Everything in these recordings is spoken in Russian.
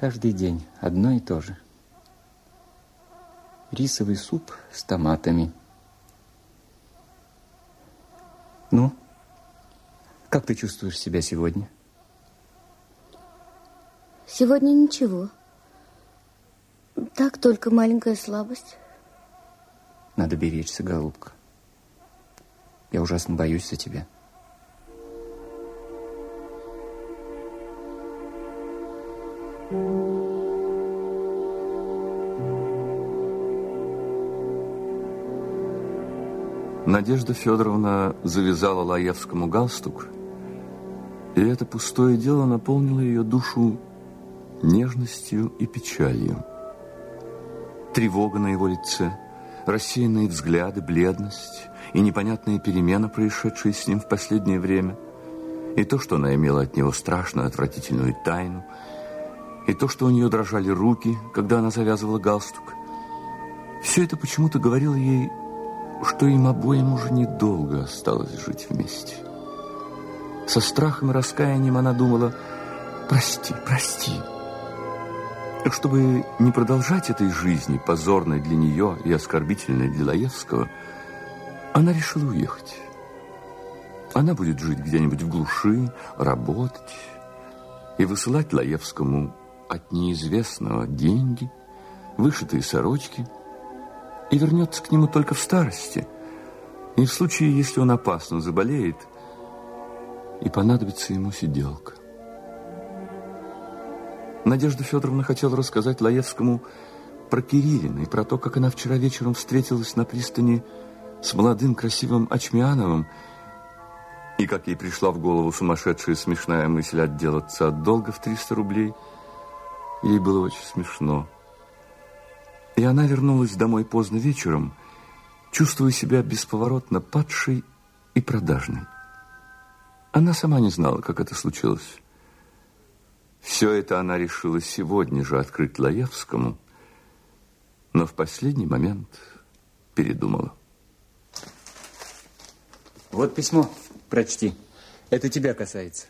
Каждый день одно и то же. Рисовый суп с томатами. Ну, как ты чувствуешь себя сегодня? Сегодня ничего. Так, только маленькая слабость. Надо беречься, голубка. Я ужасно боюсь за тебя. Надежда Федоровна завязала Лаевскому галстук, и это пустое дело наполнило ее душу нежностью и печалью. Тревога на его лице, рассеянные взгляды, бледность и непонятная перемена, происшедшая с ним в последнее время, и то, что она имела от него страшную, отвратительную тайну, и то, что у нее дрожали руки, когда она завязывала галстук, все это почему-то говорило ей что им обоим уже недолго осталось жить вместе. Со страхом и раскаянием она думала «Прости, прости». Чтобы не продолжать этой жизни, позорной для нее и оскорбительной для Лаевского, она решила уехать. Она будет жить где-нибудь в глуши, работать и высылать Лаевскому от неизвестного деньги, вышитые сорочки – и вернется к нему только в старости. И в случае, если он опасно заболеет, и понадобится ему сиделка. Надежда Федоровна хотела рассказать Лаевскому про Кириллина и про то, как она вчера вечером встретилась на пристани с молодым красивым Ачмиановым, и как ей пришла в голову сумасшедшая смешная мысль отделаться от долга в 300 рублей. Ей было очень смешно. И она вернулась домой поздно вечером, чувствуя себя бесповоротно падшей и продажной. Она сама не знала, как это случилось. Все это она решила сегодня же открыть Лаевскому, но в последний момент передумала. Вот письмо, прочти. Это тебя касается.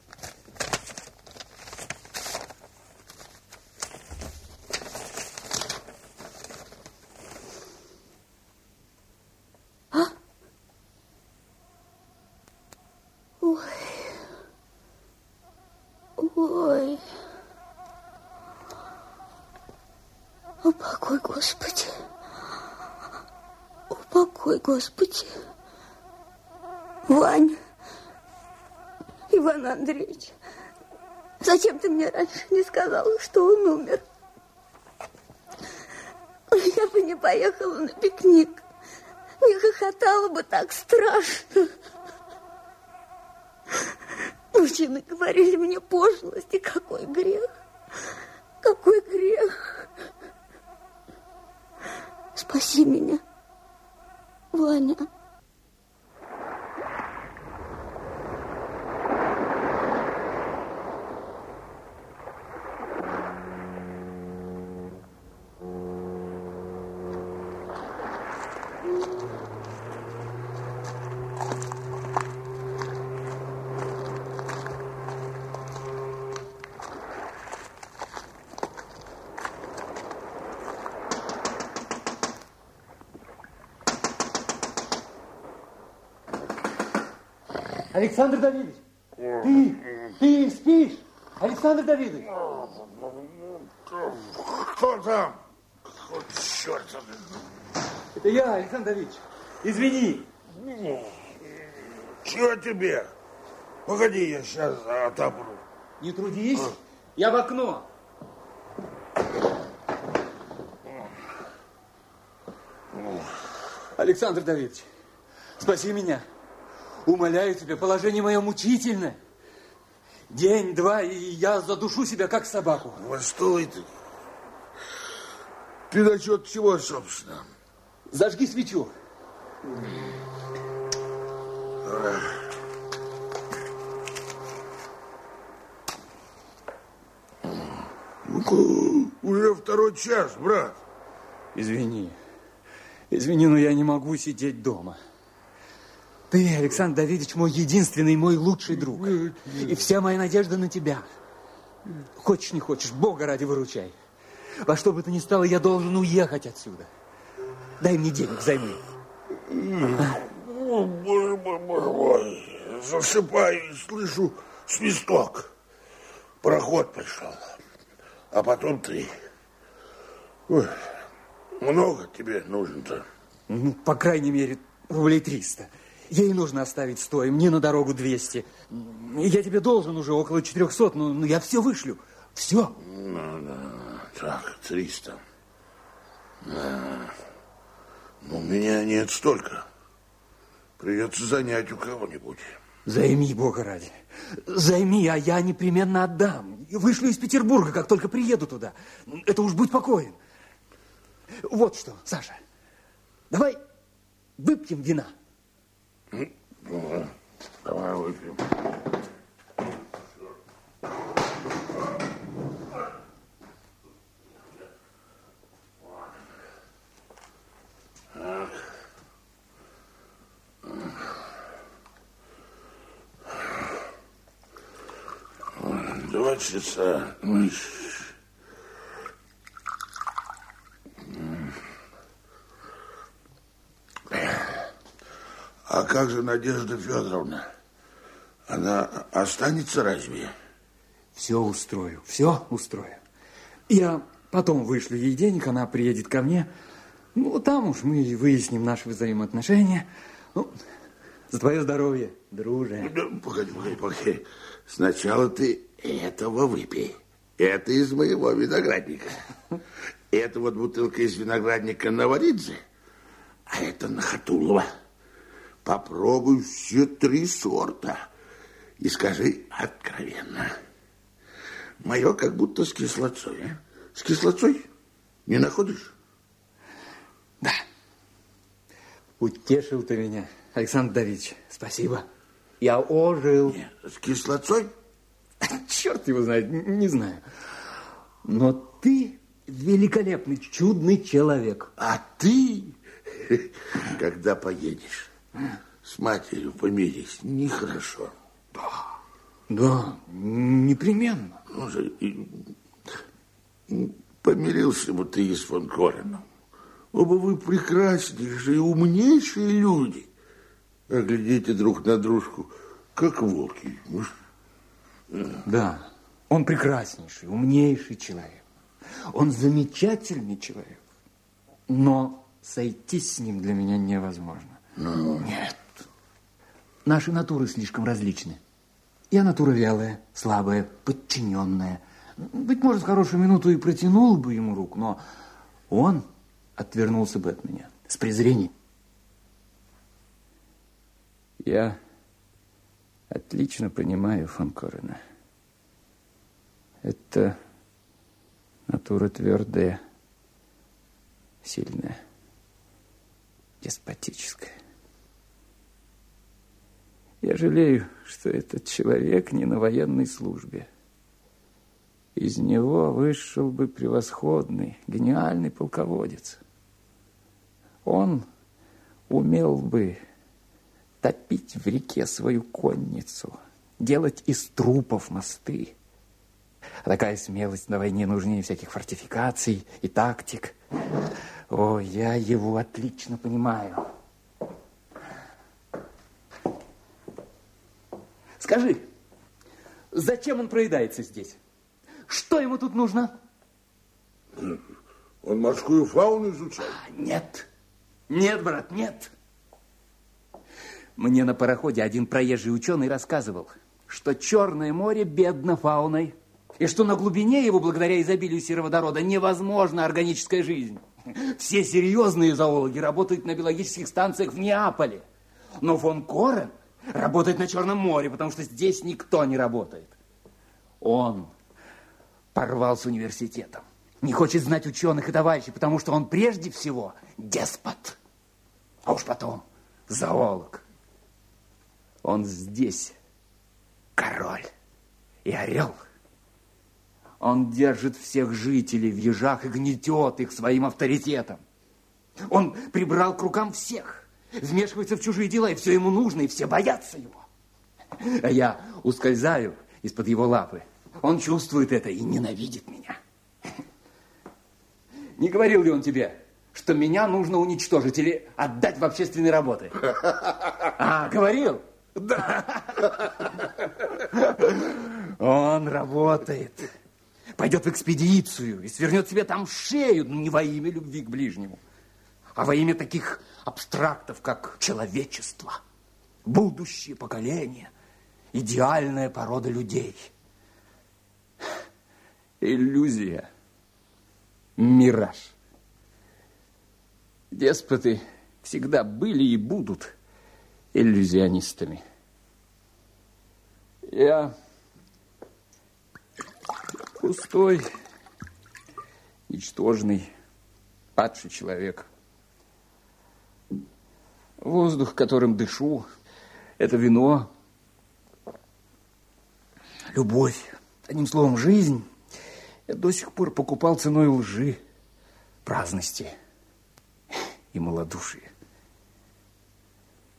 Господи. Вань. Иван Андреевич. Зачем ты мне раньше не сказала, что он умер? Я бы не поехала на пикник. Не хохотала бы так страшно. Мужчины говорили мне пошлости, какой грех. Какой грех. Спаси меня. Ваня. Александр Давидович, ты, ты спишь? Александр Давидович. Кто там? Черт. Это я, Александр Давидович. Извини. Чего тебе? Погоди, я сейчас отопру. Не трудись, я в окно. Александр Давидович, спаси меня. Умоляю тебя, положение мое мучительное. День, два, и я задушу себя, как собаку. Постой ты. Ты насчет чего, собственно? Зажги свечу. Уже второй час, брат. Извини. Извини, но я не могу сидеть дома. Ты, Александр Давидович, мой единственный, мой лучший друг. И вся моя надежда на тебя. Хочешь, не хочешь, Бога ради выручай. Во что бы то ни стало, я должен уехать отсюда. Дай мне денег, займи. О, боже мой, боже мой. Засыпаю и слышу свисток. Проход пришел. А потом ты. Ой, много тебе нужно-то? Ну, по крайней мере, рублей 300. Ей нужно оставить 100, и мне на дорогу 200. Я тебе должен уже около 400, но, но я все вышлю. Все. Ну, да. Так, 300. Да. Но у меня нет столько. Придется занять у кого-нибудь. Займи, Бога ради. Займи, а я непременно отдам. Вышлю из Петербурга, как только приеду туда. Это уж будь покоен. Вот что, Саша, давай выпьем вина. Ну, давай выпьем. Два часа. А как же Надежда Федоровна? Она останется разве? Все устрою, все устрою. Я потом вышлю ей денег, она приедет ко мне. Ну, там уж мы и выясним наши взаимоотношения. Ну, за твое здоровье, друже. Да, погоди, погоди, погоди. Сначала ты этого выпей. Это из моего виноградника. Это вот бутылка из виноградника Наваридзе, а это Нахатулова. Попробуй все три сорта и скажи откровенно. Мое как будто с кислоцой. А? С кислоцой? Не находишь? Да. Утешил ты меня, Александр Давидович. Спасибо. Я ожил. Нет, с кислоцой? Черт его знает, не знаю. Но ты великолепный, чудный человек. А ты, когда поедешь, с матерью помирись, нехорошо. Да, да, непременно. Ну же, и, помирился бы ты и с фон Кореном. Оба вы прекраснейшие, умнейшие люди. А глядите друг на дружку, как волки. Да, он прекраснейший, умнейший человек. Он замечательный человек. Но сойтись с ним для меня невозможно. Ну, Нет. Наши натуры слишком различны. Я натура вялая, слабая, подчиненная. Быть может, в хорошую минуту и протянул бы ему руку, но он отвернулся бы от меня с презрением. Я отлично понимаю фон Корена. Это натура твердая, сильная, деспотическая. Я жалею, что этот человек не на военной службе. Из него вышел бы превосходный, гениальный полководец. Он умел бы топить в реке свою конницу, делать из трупов мосты. А такая смелость на войне нужнее всяких фортификаций и тактик. О, я его отлично понимаю. Скажи, зачем он проедается здесь? Что ему тут нужно? Он морскую фауну изучает? Нет, нет, брат, нет. Мне на пароходе один проезжий ученый рассказывал, что Черное море бедно фауной, и что на глубине его, благодаря изобилию сероводорода, невозможна органическая жизнь. Все серьезные зоологи работают на биологических станциях в Неаполе. Но фон Корен работает на Черном море, потому что здесь никто не работает. Он порвал с университетом. Не хочет знать ученых и товарищей, потому что он прежде всего деспот. А уж потом зоолог. Он здесь король и орел. Он держит всех жителей в ежах и гнетет их своим авторитетом. Он прибрал к рукам всех, вмешивается в чужие дела, и все ему нужно, и все боятся его. А я ускользаю из-под его лапы. Он чувствует это и ненавидит меня. Не говорил ли он тебе, что меня нужно уничтожить или отдать в общественные работы? А, говорил? Да. Он работает. Пойдет в экспедицию и свернет себе там шею, но не во имя любви к ближнему, а во имя таких абстрактов, как человечество, будущее поколение, идеальная порода людей. Иллюзия, мираж. Деспоты всегда были и будут иллюзионистами. Я пустой, ничтожный, падший человек. Воздух, которым дышу, это вино, любовь, одним словом, жизнь. Я до сих пор покупал ценой лжи, праздности и малодушия.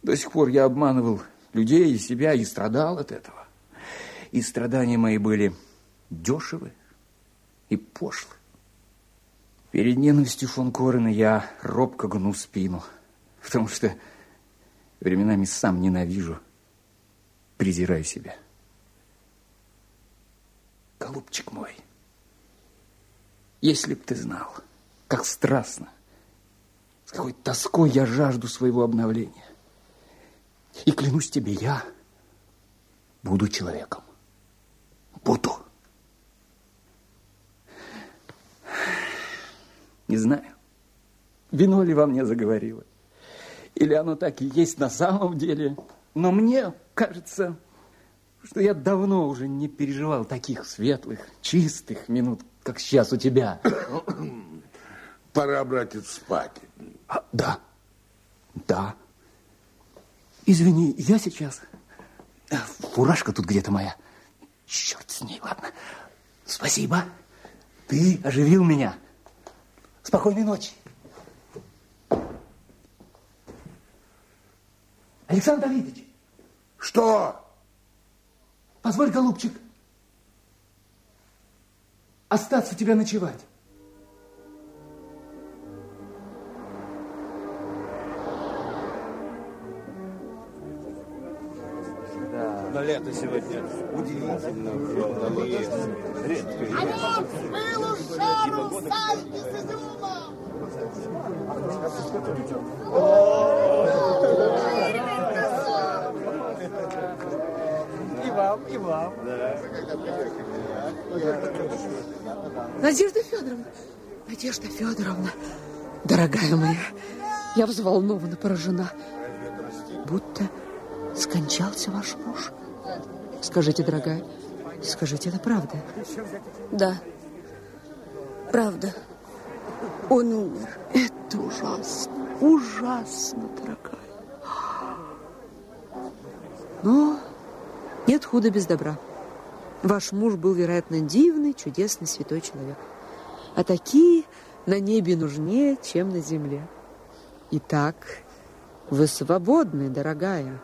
До сих пор я обманывал людей и себя и страдал от этого. И страдания мои были дешевы и пошлы. Перед ненавистью фон Корена я робко гну спину, потому что временами сам ненавижу, презираю себя. Голубчик мой, если б ты знал, как страстно, с какой тоской я жажду своего обновления. И клянусь тебе, я буду человеком. Буду. Не знаю, вино ли во мне заговорило, или оно так и есть на самом деле, но мне кажется, что я давно уже не переживал таких светлых, чистых минут, как сейчас у тебя. Пора, братец, спать. А, да, да. Извини, я сейчас... Фуражка тут где-то моя. Черт с ней, ладно. Спасибо. Ты оживил меня. Спокойной ночи. Александр Давидович. Что? Позволь, голубчик, остаться у тебя ночевать. Но лето сегодня удивительно и редкое. А вот пылу жару, сальки с изюмом! И вам, и вам. Надежда Федоровна, Надежда Федоровна, дорогая моя, я взволнована, поражена. Будто скончался ваш муж. Скажите, дорогая, скажите, это правда? Да, правда. Он умер. Это ужасно, ужасно, дорогая. Но нет худа без добра. Ваш муж был, вероятно, дивный, чудесный, святой человек. А такие на небе нужнее, чем на земле. Итак, вы свободны, дорогая.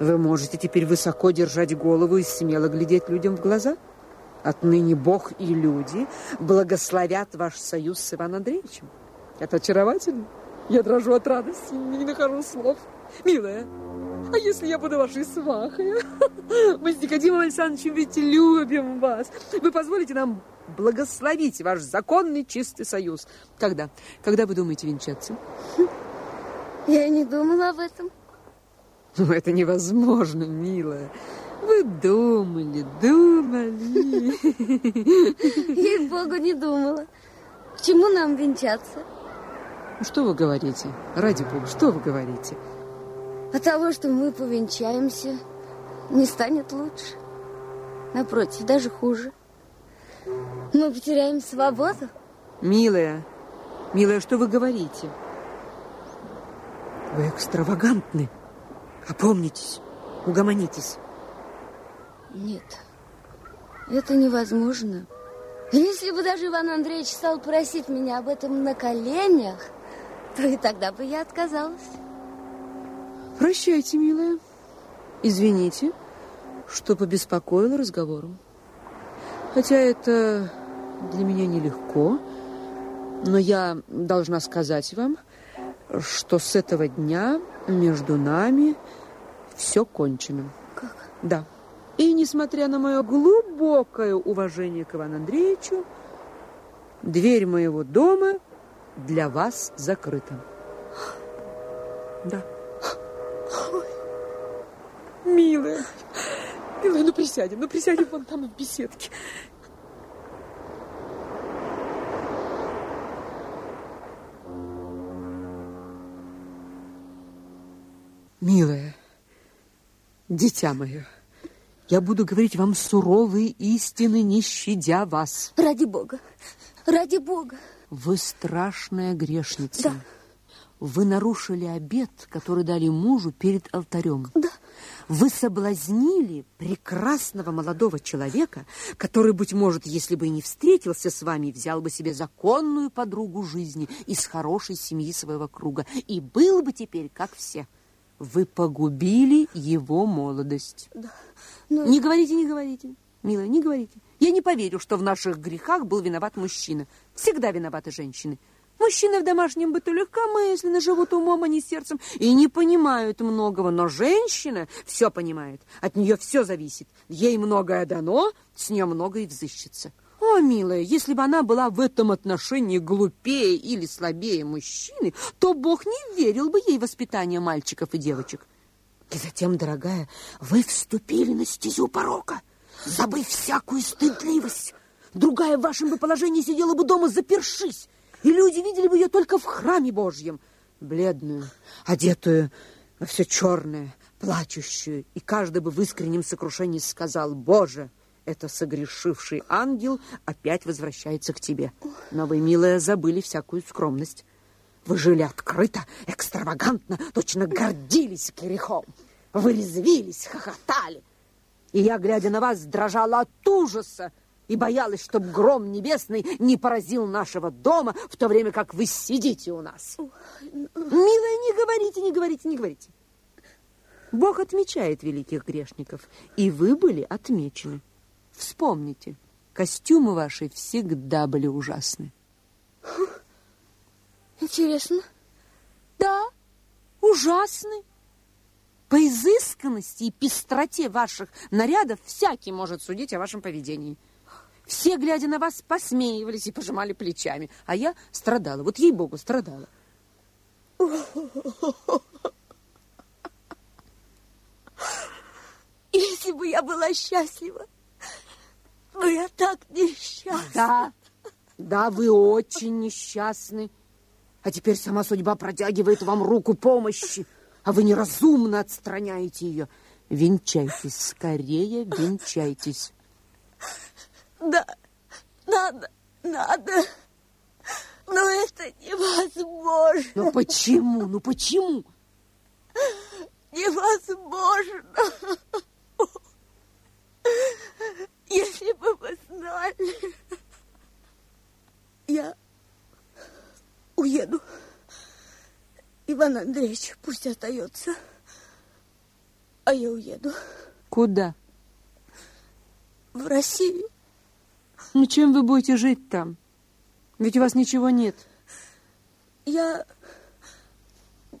Вы можете теперь высоко держать голову и смело глядеть людям в глаза. Отныне Бог и люди благословят ваш союз с Иваном Андреевичем. Это очаровательно. Я дрожу от радости, не нахожу слов. Милая, а если я буду вашей свахой? Мы с Никодимом Александровичем ведь любим вас. Вы позволите нам благословить ваш законный чистый союз. Когда? Когда вы думаете венчаться? Я не думала об этом. Ну, это невозможно, милая. Вы думали, думали. Ей-богу, не думала. К чему нам венчаться? Ну, Что вы говорите? Ради бога, что вы говорите? От того, что мы повенчаемся, не станет лучше. Напротив, даже хуже. Мы потеряем свободу. Милая, милая, что вы говорите? Вы экстравагантны. Опомнитесь, угомонитесь. Нет, это невозможно. Если бы даже Иван Андреевич стал просить меня об этом на коленях, то и тогда бы я отказалась. Прощайте, милая. Извините, что побеспокоила разговором. Хотя это для меня нелегко, но я должна сказать вам, что с этого дня между нами все кончено. Как? Да. И несмотря на мое глубокое уважение к Ивану Андреевичу, дверь моего дома для вас закрыта. Да. Милая, милая, ну присядем, ну присядем вон там в беседке. Милая, дитя мое, я буду говорить вам суровые истины, не щадя вас. Ради Бога, ради Бога. Вы страшная грешница. Да. Вы нарушили обет, который дали мужу перед алтарем. Да. Вы соблазнили прекрасного молодого человека, который, быть может, если бы и не встретился с вами, взял бы себе законную подругу жизни из хорошей семьи своего круга и был бы теперь как все. Вы погубили его молодость. Да. Но... Не говорите, не говорите, милая, не говорите. Я не поверю, что в наших грехах был виноват мужчина. Всегда виноваты женщины. Мужчины в домашнем быту легкомысленно живут умом, а не сердцем, и не понимают многого. Но женщина все понимает, от нее все зависит. Ей многое дано, с нее многое взыщется. О, милая, если бы она была в этом отношении глупее или слабее мужчины, то Бог не верил бы ей воспитание мальчиков и девочек. И затем, дорогая, вы вступили на стезю порока, забыв всякую стыдливость. Другая в вашем бы положении сидела бы дома запершись, и люди видели бы ее только в храме Божьем, бледную, одетую во все черное, плачущую, и каждый бы в искреннем сокрушении сказал, «Боже, это согрешивший ангел опять возвращается к тебе. Но вы, милая, забыли всякую скромность. Вы жили открыто, экстравагантно, точно гордились грехом. Вы резвились, хохотали. И я, глядя на вас, дрожала от ужаса и боялась, чтоб гром небесный не поразил нашего дома, в то время как вы сидите у нас. Милая, не говорите, не говорите, не говорите. Бог отмечает великих грешников, и вы были отмечены. Вспомните, костюмы ваши всегда были ужасны. Интересно. Да, ужасны. По изысканности и пестроте ваших нарядов всякий может судить о вашем поведении. Все, глядя на вас, посмеивались и пожимали плечами. А я страдала, вот ей-богу, страдала. Если бы я была счастлива, но я так несчастна. Да, да, вы очень несчастны. А теперь сама судьба протягивает вам руку помощи, а вы неразумно отстраняете ее. Венчайтесь, скорее венчайтесь. Да, надо, надо. Но это невозможно. Ну почему? Ну почему? Невозможно. Если бы вы знали, я уеду. Иван Андреевич пусть остается, а я уеду. Куда? В Россию. Ну, чем вы будете жить там? Ведь у вас ничего нет. Я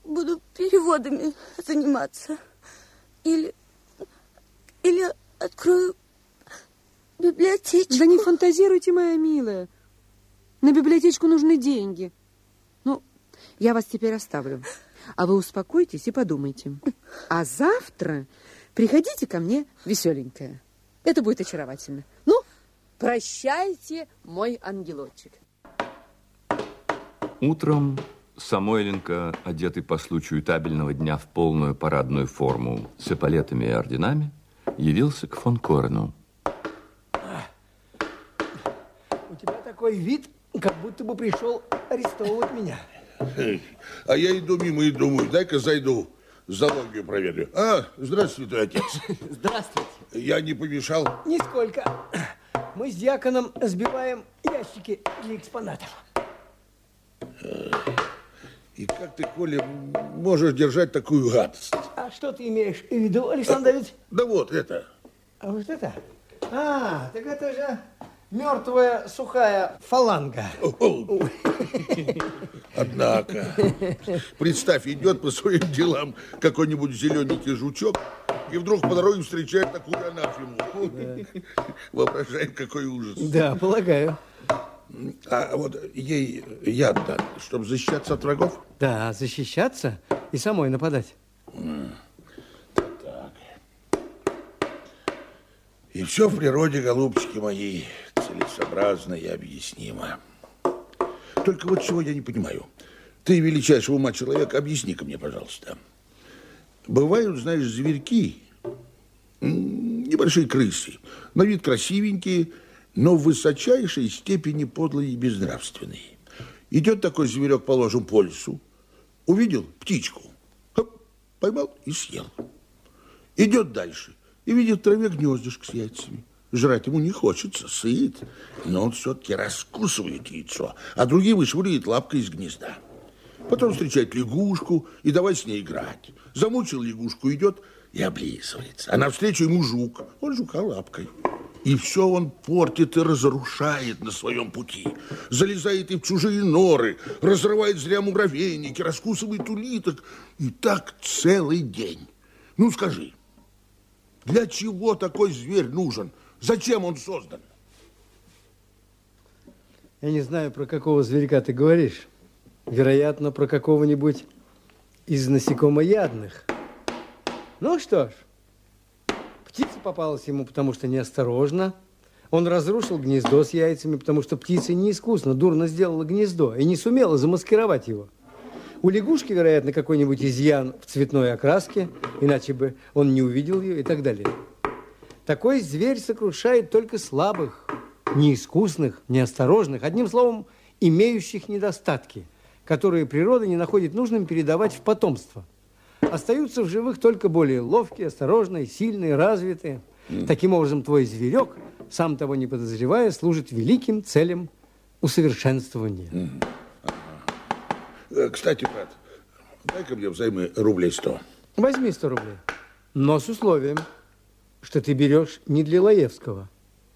буду переводами заниматься. Или, или открою библиотечку. Да не фантазируйте, моя милая. На библиотечку нужны деньги. Ну, я вас теперь оставлю. А вы успокойтесь и подумайте. А завтра приходите ко мне веселенькая. Это будет очаровательно. Прощайте, мой ангелочек. Утром Самойленко, одетый по случаю табельного дня в полную парадную форму с эполетами и орденами, явился к фон Корену. У тебя такой вид, как будто бы пришел арестовывать меня. А я иду мимо и думаю, дай-ка зайду, залогию проверю. А, здравствуйте, отец. Здравствуйте. Я не помешал? Нисколько. Мы с дьяконом сбиваем ящики для экспонатов. И как ты, Коля, можешь держать такую гадость? А что ты имеешь в виду, Александр Давидович? Да вот это. А вот это? А, так это же мертвая сухая фаланга. Однако, представь, идет по своим делам какой-нибудь зелененький жучок, и вдруг по дороге встречает такую анафему. Воображаем, какой ужас. Да, полагаю. А вот ей яд дать, чтобы защищаться от врагов? Да, защищаться и самой нападать. И все в природе, голубчики мои, целесообразно и объяснимо. Только вот чего я не понимаю. Ты, величайшего ума человек, объясни-ка мне, пожалуйста. Бывают, знаешь, зверьки, небольшие крысы, на вид красивенькие, но в высочайшей степени подлые и безнравственные. Идет такой зверек, положим, по лесу, увидел птичку, хоп, поймал и съел. Идет дальше и видит в траве гнездышко с яйцами. Жрать ему не хочется, сыт, но он все-таки раскусывает яйцо, а другие вышвыривает лапкой из гнезда. Потом встречает лягушку и давай с ней играть. Замучил лягушку, идет и облизывается. А навстречу ему жук, он жука лапкой. И все он портит и разрушает на своем пути. Залезает и в чужие норы, разрывает зря муравейники, раскусывает улиток. И так целый день. Ну, скажи, для чего такой зверь нужен? Зачем он создан? Я не знаю, про какого зверька ты говоришь. Вероятно, про какого-нибудь из насекомоядных. Ну что ж, птица попалась ему, потому что неосторожно. Он разрушил гнездо с яйцами, потому что птица неискусно, дурно сделала гнездо и не сумела замаскировать его. У лягушки, вероятно, какой-нибудь изъян в цветной окраске, иначе бы он не увидел ее и так далее. Такой зверь сокрушает только слабых, неискусных, неосторожных, одним словом, имеющих недостатки, которые природа не находит нужным передавать в потомство. Остаются в живых только более ловкие, осторожные, сильные, развитые. Таким образом, твой зверек, сам того не подозревая, служит великим целям усовершенствования. Э, Кстати, брат, дай-ка мне взаймы рублей сто. Возьми 100 рублей, но с условием, что ты берешь не для Лаевского.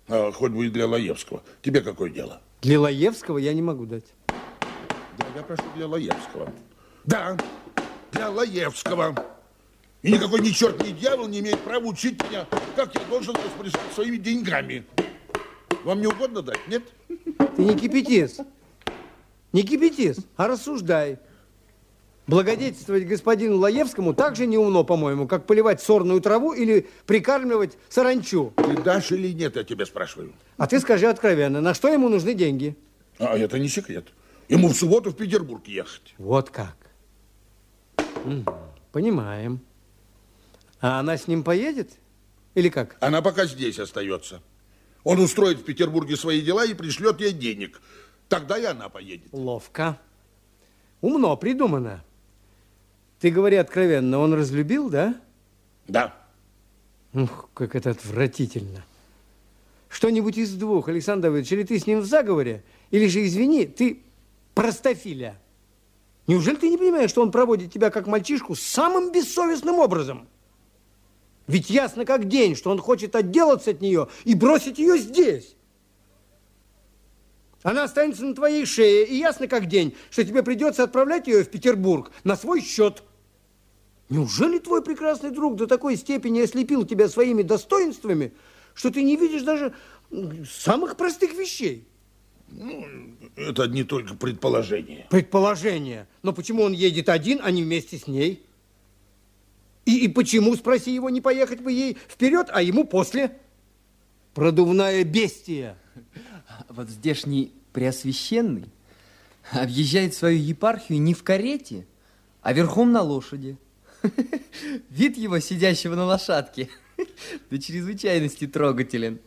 А, хоть бы и для Лаевского. Тебе какое дело? Для Лаевского я не могу дать. Да, я прошу для Лаевского. Да, для Лаевского. И никакой ни черт, ни дьявол не имеет права учить меня, как я должен распоряжаться своими деньгами. Вам не угодно дать, нет? Ты не кипятись. Не кипятись, а рассуждай. Благодетельствовать господину Лаевскому так же неумно, по-моему, как поливать сорную траву или прикармливать саранчу. Ты дашь или нет, я тебя спрашиваю. А ты скажи откровенно, на что ему нужны деньги? А это не секрет. Ему в субботу в Петербург ехать. Вот как. Понимаем. А она с ним поедет? Или как? Она пока здесь остается. Он устроит в Петербурге свои дела и пришлет ей денег. Тогда и она поедет. Ловко. Умно придумано. Ты говори откровенно, он разлюбил, да? Да. Ух, как это отвратительно. Что-нибудь из двух, Александр Давыдович, или ты с ним в заговоре, или же, извини, ты простофиля. Неужели ты не понимаешь, что он проводит тебя как мальчишку самым бессовестным образом? Ведь ясно как день, что он хочет отделаться от нее и бросить ее здесь. Она останется на твоей шее, и ясно как день, что тебе придется отправлять ее в Петербург на свой счет. Неужели твой прекрасный друг до такой степени ослепил тебя своими достоинствами, что ты не видишь даже самых простых вещей? Это не только предположение. Предположение. Но почему он едет один, а не вместе с ней? И, и почему, спроси его, не поехать бы ей вперед, а ему после? Продувная бестия. Вот здешний Преосвященный объезжает свою епархию не в карете, а верхом на лошади. Вид его, сидящего на лошадке, до чрезвычайности трогателен.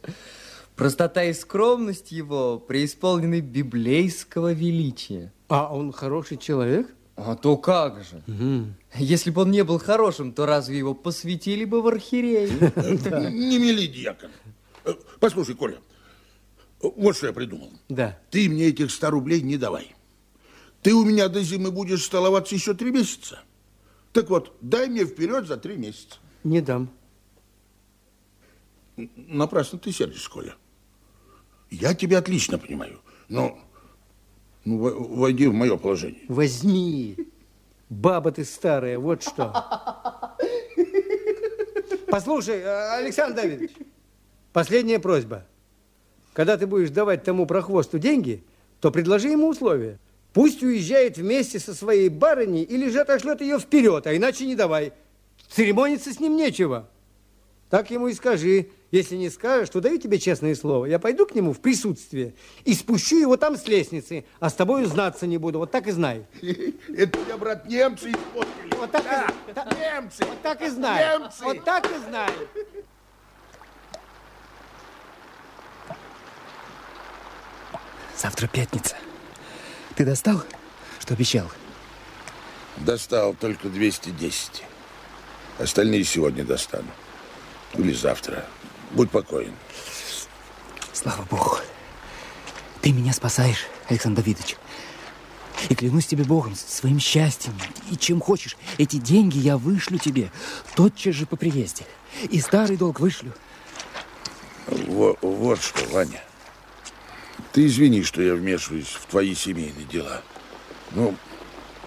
Простота и скромность его преисполнены библейского величия. А он хороший человек? А то как же. Если бы он не был хорошим, то разве его посвятили бы в архиереи? Не мели, дьякон. Э, Послушай, Коля, вот что я придумал. Да. Ты мне этих 100 рублей не давай. Ты у меня до зимы будешь столоваться еще три месяца. Так вот, дай мне вперед за три месяца. Не дам. Напрасно ты сердишься, Коля. Я тебя отлично понимаю. Но ну, войди в мое положение. Возьми. Баба ты старая, вот что. Послушай, Александр Давидович, последняя просьба. Когда ты будешь давать тому прохвосту деньги, то предложи ему условия. Пусть уезжает вместе со своей барыней или же отошлет ее вперед, а иначе не давай. Церемониться с ним нечего. Так ему и скажи. Если не скажешь, то даю тебе честное слово. Я пойду к нему в присутствие и спущу его там с лестницы, а с тобой знаться не буду. Вот так и знай. Это тебя, брат, немцы испортили. Вот так, да, и, немцы. Вот так и знай. Немцы. Вот так и знай. Завтра пятница. Ты достал, что обещал? Достал только 210. Остальные сегодня достану. Или завтра. Будь покоен. Слава Богу. Ты меня спасаешь, Александр Давидович. И клянусь тебе Богом, своим счастьем и чем хочешь. Эти деньги я вышлю тебе тотчас же по приезде. И старый долг вышлю. Вот, вот что, Ваня. Ты извини, что я вмешиваюсь в твои семейные дела. Но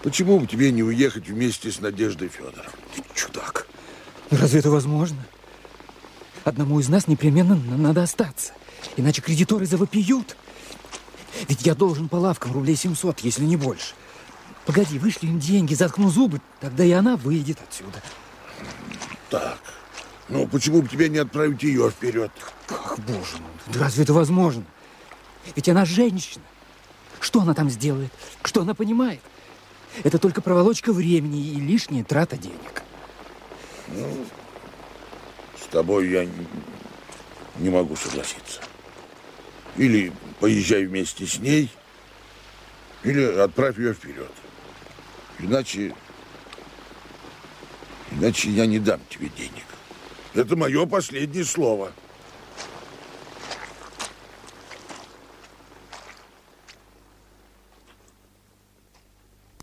почему бы тебе не уехать вместе с Надеждой Федоровной? Чудак. Разве это возможно? Одному из нас непременно надо остаться. Иначе кредиторы завопиют. Ведь я должен по лавкам рублей 700, если не больше. Погоди, вышли им деньги, заткну зубы, тогда и она выйдет отсюда. Так, ну почему бы тебе не отправить ее вперед? Ах, боже мой, да разве это возможно? Ведь она женщина. Что она там сделает? Что она понимает? Это только проволочка времени и лишняя трата денег. Ну, тобой я не могу согласиться. Или поезжай вместе с ней, или отправь ее вперед. Иначе... Иначе я не дам тебе денег. Это мое последнее слово.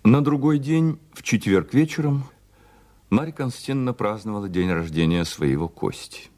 На другой день, в четверг вечером, Марья Константиновна праздновала день рождения своего Кости.